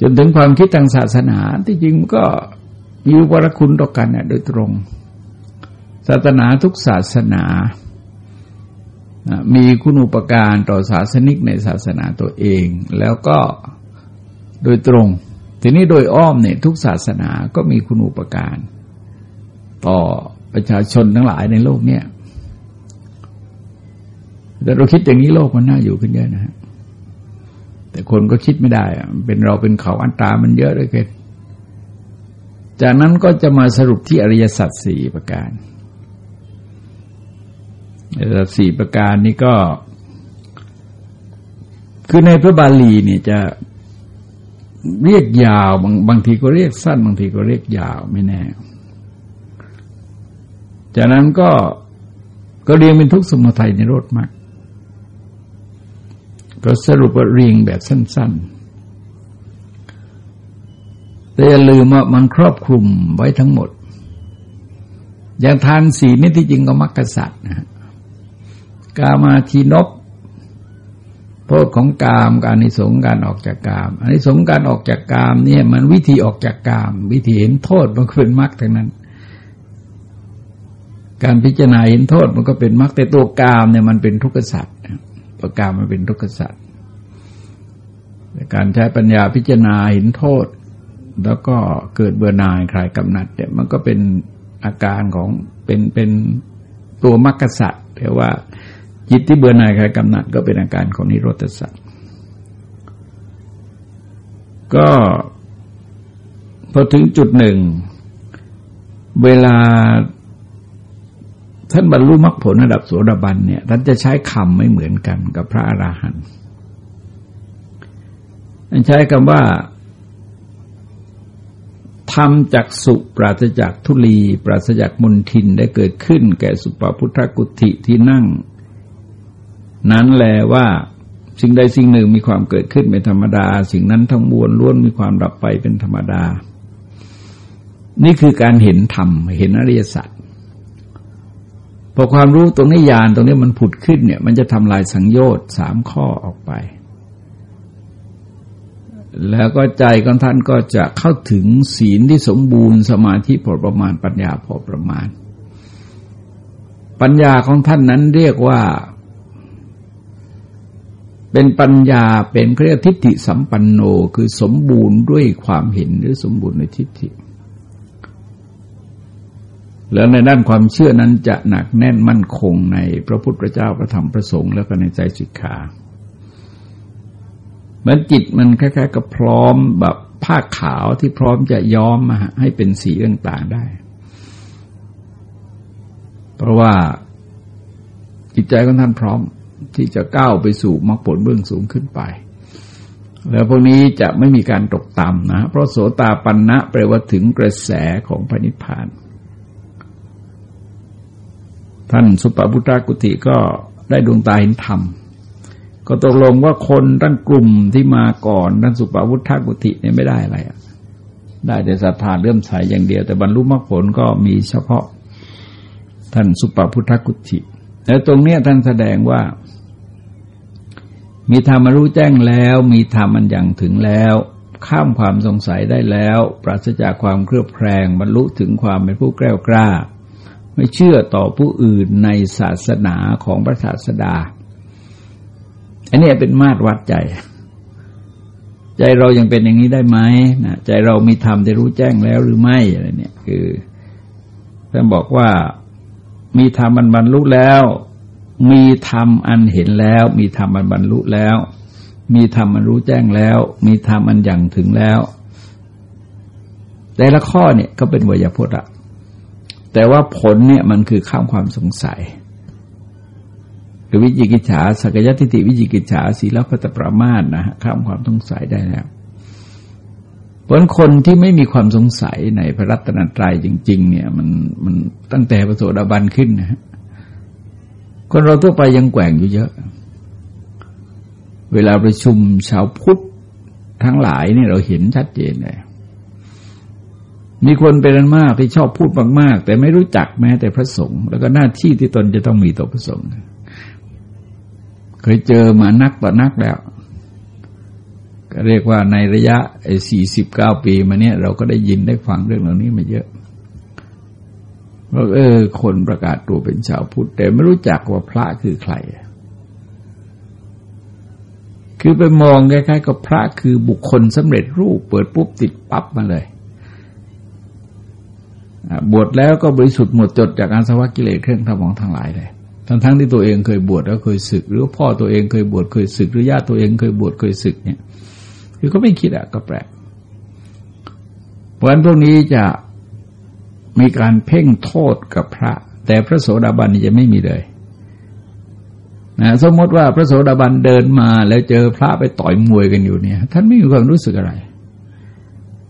จนถึงความคิดทางศาสนาที่จริงก็มีวรคุณต่อกันเนี่ยโดยตรง ศาสนาทุกศาสนา มีคุณอุปการต่อศาสนิกในศาสนาตัวเอง แล้วก็โดยตรง ทีนี้โดยอ้อมเนี่ยทุกศาสนาก็มีคุณอุปการ ต่อประชาชนทั้งหลายในโลกเนี่ยแต่เราคิดอย่างนี้โลกมันน่าอยู่ขึ้นเยอะนะฮะแต่คนก็คิดไม่ได้เป็นเราเป็นเขาอันตามันเยอะเลยเกินจากนั้นก็จะมาสรุปที่อริยสัจสี่ประการ สี่ประการนี้ก็ คือในพระบาลีเนี่ยจะเรียกยาวบางบางทีก็เรียกสั้น บางทีก็เรียกยาวไม่แน่ จากนั้นก็ก็เรียงเป็นทุกสมุทัยในรถมากก็สรุปว่าเรียงแบบสั้น ๆ แต่อย่าลืมว่ามันครอบคลุมไว้ทั้งหมด อย่างทานสีนี่ที่จริงก็มักกษัตริย์นะ กามาทีนกโทษของกามการนิสงการออกจากกามอนนี้สงการออกจากกามเนี่ย มันวิธีออกจากกาม วิธีเห็นโทษมันเป็นมรรคทั้งนั้น การพิจารณาเห็นโทษมันก็เป็นมรรคแต่ตัวกามเนี่ยมันเป็นทุกข์สัตว์ตัวกามมันเป็นทุกข์สัตว์การใช้ปัญญาพิจารณาเห็นโทษ แล้วก็เกิดเบื่อหน่ายคลายกำหนัดเนี่ยมันก็เป็นอาการของเป็นเป็นตัวมรรคสัตว์แต่ว่า จิตที่เบื่อหน่ายคลายกำหนัดก็เป็นอาการของนิโรธสัตว์ก็พอถึงจุดหนึ่ง เวลาท่านบรรลุมรรคผลระดับโสดาบันเนี่ยท่านจะใช้คำไม่เหมือนกันกับพระอราหันต์ท่านใช้คำว่าธรรมจักสุปราศจากทุลี ปราศจากมนทินได้เกิดขึ้น แก่สุปาพุทธกุติที่นั่ง นั้นแลว่าสิ่งใดสิ่งหนึ่งมีความเกิดขึ้นเป็นธรรมดา สิ่งนั้นทั้งมวลล้วนมีความดับไปเป็นธรรมดา นี่คือการเห็นธรรม เห็นอริยสัจพอความรู้ตรงนี้ญาณตรงนี้มันผุดขึ้นเนี่ย มันจะทำลายสังโยชน์สามข้อออกไป แล้วก็ใจของท่านก็จะเข้าถึงศีลที่สมบูรณ์สมาธิพอประมาณปัญญาพอประมาณ ปัญญาของท่านนั้นเรียกว่า เป็นปัญญาเป็นเครียกทิฏฐิสัมปันโนคือสมบูรณ์ด้วยความเห็นหรือสมบูรณ์ในทิฏฐิ แล้วในด้านความเชื่อนั้นจะหนักแน่นมั่นคงในพระพุทธเจ้าพระธรรมพระสงฆ์แล้วก็ในใจสิกขาเหมือนจิตมันคล้ายๆกับพร้อมแบบผ้าขาวที่พร้อมจะย้อมมาให้เป็นสีต่างๆได้ เพราะว่าจิตใจของท่านพร้อม ที่จะก้าวไปสู่มรรคผลเบื้องสูงขึ้นไป แล้วพวกนี้จะไม่มีการตกต่ำนะ เพราะโสตาปันนะแปลว่าถึงกระแสของพระนิพพาน ท่านสุปปุตตากุติก็ได้ดวงตาเห็นธรรม ก็ตกลงว่าคนทั้งกลุ่มที่มาก่อนท่านสุปปุตตากุติเนี่ยไม่ได้อะไรได้แต่ศรัทธาเลื่อมใสอย่างเดียว แต่บรรลุมรรคผลก็มีเฉพาะท่านสุปปุทธกุติแล้วตรงเนี้ยท่านแสดงว่า มีธรรมรู้แจ้งแล้ว มีธรรมมันอย่างถึงแล้ว ข้ามความสงสัยได้แล้ว ปราศจากความเครือบแคลงบรรลุถึงความเป็นผู้แกล้วกล้า ไม่เชื่อต่อผู้อื่นในศาสนาของพระศาสดา อันนี้เป็นมาตรวัดใจ ใจเรายังเป็นอย่างนี้ได้ไหมนะใจเรามีธรรมได้รู้แจ้งแล้วหรือไม่อะไรเนี่ย คือท่านบอกว่ามีธรรมมันบรรลุแล้ว มีธรรมอันเห็นแล้ว มีธรรมอันบรรลุแล้ว มีธรรมอันรู้แจ้งแล้ว มีธรรมอันอย่างถึงแล้ว แต่ละข้อเนี่ยก็เป็นวยพจน์อะแต่ว่าผลเนี่ยมันคือข้ามความสงสัยคือวิจิกิจฉาสักยติติวิจิกิจฉาศีลพัตปรามาสนะฮะข้ามความสงสัยได้แล้วเพราะคนที่ไม่มีความสงสัยในพระรัตนตรัยจริง ๆ เนี่ย มันมันตั้งแต่พระโสดาบันขึ้นนะฮะ คนเราทั่วไปยังแกว่งอยู่เยอะ เวลาประชุมชาวพุทธทั้งหลายนี่เราเห็นชัดเจนเลยมีคนเป็นอันมากที่ชอบพูดมากๆ แต่ไม่รู้จักแม้แต่พระสงฆ์แล้วก็หน้าที่ที่ตนจะต้องมีต่อพระสงฆ์เคยเจอมานักต่อนักแล้ว ก็เรียกว่าในระยะสี่สิบเก้าปีมาเนี้ยเราก็ได้ยินได้ฟังเรื่องเหล่านี้มาเยอะ ว่าเออ คนประกาศตัวเป็นชาวพุทธ แต่ไม่รู้จักว่าพระคือใคร คือไปมองคล้ายๆกับพระคือบุคคลสำเร็จรูป เปิดปุ๊บติดปั๊บมาเลยบวชแล้วก็บริสุทธิ์หมดจดจากการสวะกิเลสเครื่องทำของทั้งหลายเลยทั้งทั้งที่ตัวเองเคยบวชแล้วเคยศึก หรือพ่อตัวเองเคยบวชเคยศึกหรือญาติตัวเองเคยบวชเคยศึกเนี่ย คือก็ไม่คิดอะก็แปลกเพราะฉะนั้นพวกนี้จะ มีการเพ่งโทษกับพระ แต่พระโสดาบันจะไม่มีเลยนะสมมติว่าพระโสดาบันเดินมาแล้วเจอพระไปต่อยมวยกันอยู่เนี่ย ท่านไม่มีความรู้สึกอะไร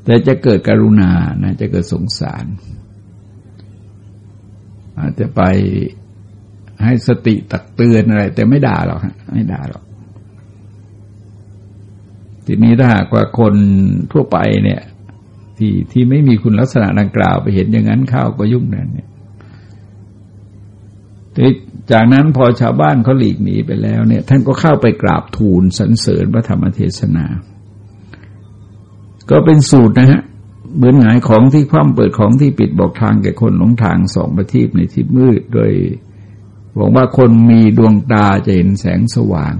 แต่จะเกิดกรุณานะจะเกิดสงสาร อาจจะไปให้สติตักเตือนอะไร แต่ไม่ด่าหรอกไม่ด่าหรอกทีนี้ถ้าหากว่าคนทั่วไปเนี่ย ที่ที่ไม่มีคุณลักษณะดังกล่าวไปเห็นอย่างนั้นเข้าก็ยุ่งนั่นเนี่ยจากนั้นพอชาวบ้านเขาหลีกหนีไปแล้วเนี่ย ท่านก็เข้าไปกราบทูลสรรเสริญพระธรรมเทศนา ก็เป็นสูตรนะฮะเหมือนหงายของที่คว่ำเปิดของที่ปิดบอกทางแก่คนหลงทางสองประทีปในที่มืดโดยบอกว่าคนมีดวงตาจะเห็นแสงสว่าง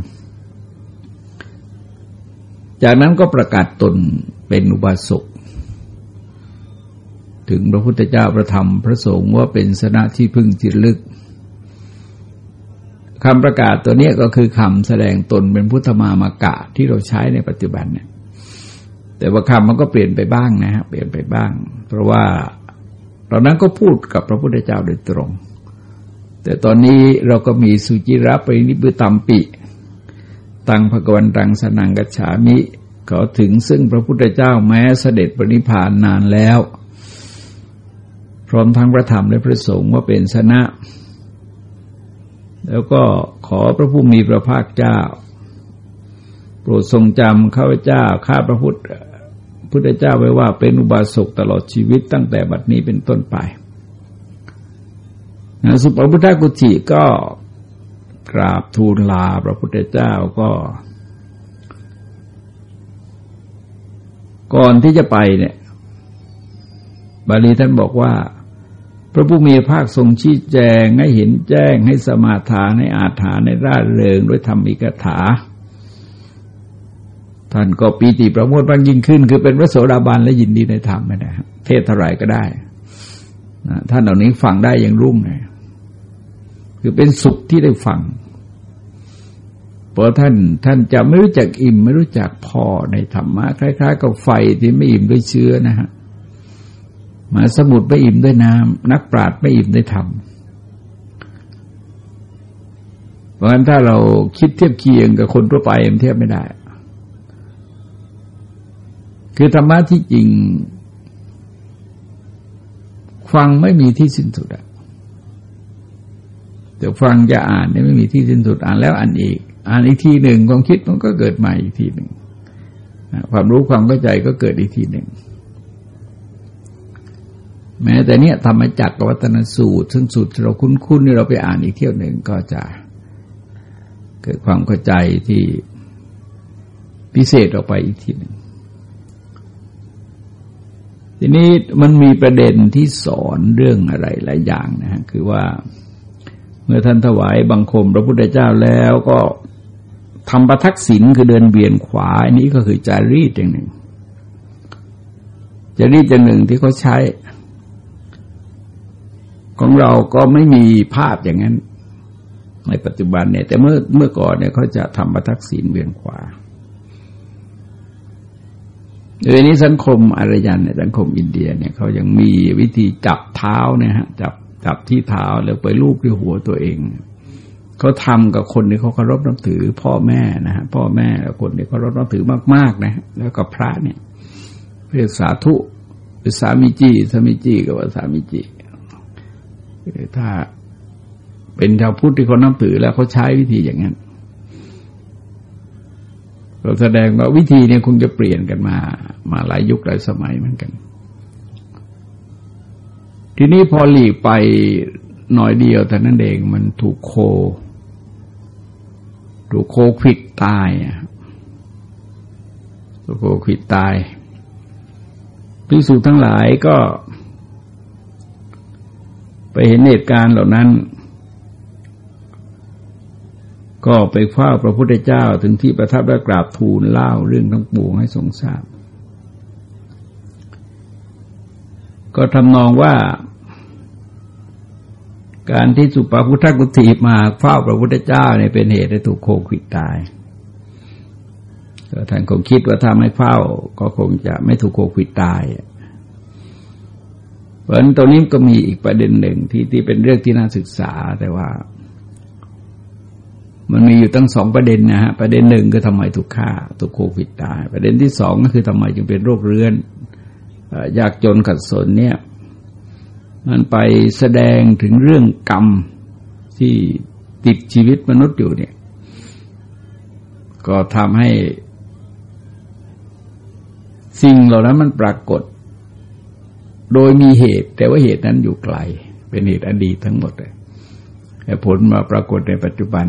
จากนั้นก็ประกาศตนเป็นอุบาสก ถึงพระพุทธเจ้าประธรรมพระสงฆ์ว่าเป็นสนะที่พึ่งจิตลึกคำประกาศตัวนี้ก็คือคำแสดงตนเป็นพุทธมามากะที่เราใช้ในปัจจุบันเนี่ย แต่ว่าคำมันก็เปลี่ยนไปบ้างนะฮะเปลี่ยนไปบ้าง เพราะว่าตอนนั้นก็พูดกับพระพุทธเจ้าโดยตรง แต่ตอนนี้เราก็มีสุจิระปรินิพุตัมปิ ตังภกวันตังสนังกัจฉามิเขาถึงซึ่งพระพุทธเจ้าแม้เสด็จปรินิพานนานแล้ว ร้อมทั้งพระธรรมและพระสงฆ์ว่าเป็นสนะ แล้วก็ขอพระผู้มีพระภาคเจ้า โปรดทรงจำข้าพเจ้าข้าพระพุทธพุทธเจ้าไว้ว่าเป็นอุบาสกตลอดชีวิตตั้งแต่บัดนี้เป็นต้นไปนะสุปพุทธกุฏิก็กราบทูลลาพระพุทธเจ้าก็ ก่อนที่จะไปเนี่ย บาลีท่านบอกว่า พระผู้มีภาคทรงชี้แจงให้เห็นแจ้งให้สมาทานให้อาถานในร่าเริงด้วยธรรมิกถา ท่านก็ปีติประโมทบางยิ่งขึ้น คือเป็นพระโสดาบันและยินดีในธรรมไม่เทศเท่าไหร่ก็ได้ท่านเหล่านี้ฟังได้อย่างรุ่งเลยคือเป็นสุขที่ได้ฟังเพราะท่านท่านจะไม่รู้จักอิ่ม ไม่รู้จักพอในธรรมะคล้าย ๆ กับไฟที่ไม่อิ่มด้วยเชื้อนะฮะ มาสมุดไม่อิ่มด้วยน้ำนักปราชญ์ไม่อิ่มด้วยธรรมเพราะฉะนั้นถ้าเราคิดเทียบเคียงกับคนทั่วไปมันเทียบไม่ได้ คือธรรมะที่จริง ฟังไม่มีที่สิ้นสุดอะแต่ฟังจะอ่านเนี่ยไม่มีที่สิ้นสุดอ่านแล้วอ่านอีก อ่านอีกทีหนึ่งความคิดมันก็เกิดใหม่อีกทีหนึ่งความรู้ความเข้าใจก็เกิดอีกทีหนึ่ง แม้แต่เนี้ยธรรมจักรวัตนสูตร ซึ่งสูตรเราคุ้นๆนี่เราไปอ่านอีกเที่ยวหนึ่งก็จะเกิดความเข้าใจที่พิเศษออกไปอีกทีหนึ่งทีนี้มันมีประเด็นที่สอนเรื่องอะไรหลายอย่างนะฮะคือว่าเมื่อท่านถวายบังคมพระพุทธเจ้าแล้วก็ทำประทักษิณคือเดินเบียนขวาอันนี้ก็คือจารีตอย่างหนึ่งจารีตอย่างหนึ่งที่เขาใช้ ของเราก็ไม่มีภาพอย่างนั้น ในปัจจุบันเนี่ย แต่เมื่อเมื่อก่อนเนี่ยเขาจะทำประทักษิณเวียนขวาเดี๋ยวนี้สังคมอารยันเนี่ยสังคมอินเดียเนี่ยเขายังมีวิธีจับเท้าเนี่ยฮะจับจับที่เท้าแล้วไปลูบที่หัวตัวเองเขาทำกับคนที่เขาเคารพนับถือ พ่อแม่นะฮะพ่อแม่คนที่เคารพนับถือมากๆนะแล้วก็พระเนี่ยเรียกสาธุสามิจีสามิจีกับว่าสามิจี ถ้าเป็นชาวพุทธที่เขานับถือแล้วเขาใช้วิธีอย่างนั้นเราแสดงว่าวิธีเนี้คงจะเปลี่ยนกันมา มาหลายยุคหลายสมัยเหมือนกัน ทีนี้พอหลีกไปหน่อยเดียวแต่นั้นเองมันถูกโค ถูกโควิดตายถูกโควิดตายพิสูจทั้งหลายก็ ไปเห็นเหตุการณ์เหล่านั้น ก็ไปเฝ้าพระพุทธเจ้าถึงที่ประทับและกราบทูลเล่าเรื่องทั้งปวงให้ทรงทราบ ก็ทำนองว่า การที่สุปาพุทธกุฏิมาเฝ้าพระพุทธเจ้าเนี่ยเป็นเหตุให้ถูกโควิดตายท่านคงคิดว่าถ้าไม่เฝ้าก็คงจะไม่ถูกโควิดตาย เพราะฉะนั้นตรงนี้ก็มีอีกประเด็นหนึ่งที่ที่เป็นเรื่องที่น่าศึกษาแต่ว่า มันมีอยู่ตั้งสองประเด็นนะฮะประเด็นหนึ่งก็ทำไมถูกฆ่าถูกโควิดตาย ประเด็นที่สองก็คือทำไมจึงเป็นโรคเรื้อนยากจนขัดสนเนี่ย มันไปแสดงถึงเรื่องกรรมที่ติดชีวิตมนุษย์อยู่เนี่ย ก็ทำให้ สิ่งเหล่านั้นมันปรากฏ โดยมีเหตุ แต่ว่าเหตุนั้นอยู่ไกล เป็นเหตุอดีตทั้งหมดเลยแต่ผลมาปรากฏในปัจจุบัน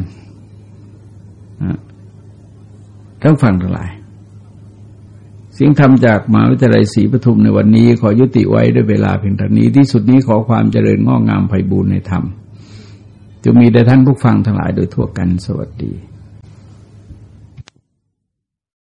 ทั้งฟังทั้งหลายสิ่งทำจากมหาวิทยาลัยศรีปทุมในวันนี้ขอยุติไว้ด้วยเวลาเพียงเท่านี้ที่สุดนี้ขอความเจริญงอกงามไพบูรณ์ในธรรมจะมีแด่ท่านผู้ฟังทั้งหลายโดยทั่วกันสวัสดี